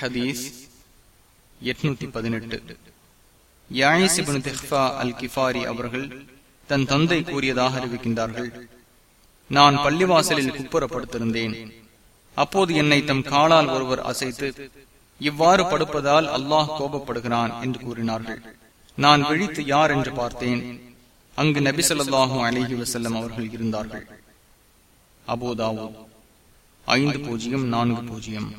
ஹதீஸ் எட்நூத்தி பதினெட்டு. யாயிசிபின் திஹ்பா அல் கிஃபாரி அவர்கள் தன் தந்தை கூறியதாக அறிவிக்கின்றார்கள். நான் பள்ளிவாசலில் குப்புறப்படுத்திருந்தேன். அப்போது என்னை தம் காலால் ஒருவர் அசைத்து இவ்வாறு படுப்பதால் அல்லாஹ் கோபப்படுகிறான் என்று கூறினார்கள். நான் விழித்து யார் என்று பார்த்தேன். அங்கு நபி சொல்லாஹும் அலிஹி வசல்லம் அவர்கள் இருந்தார்கள். அபோதாவோ ஐந்து பூஜ்ஜியம் நான்கு பூஜ்ஜியம்.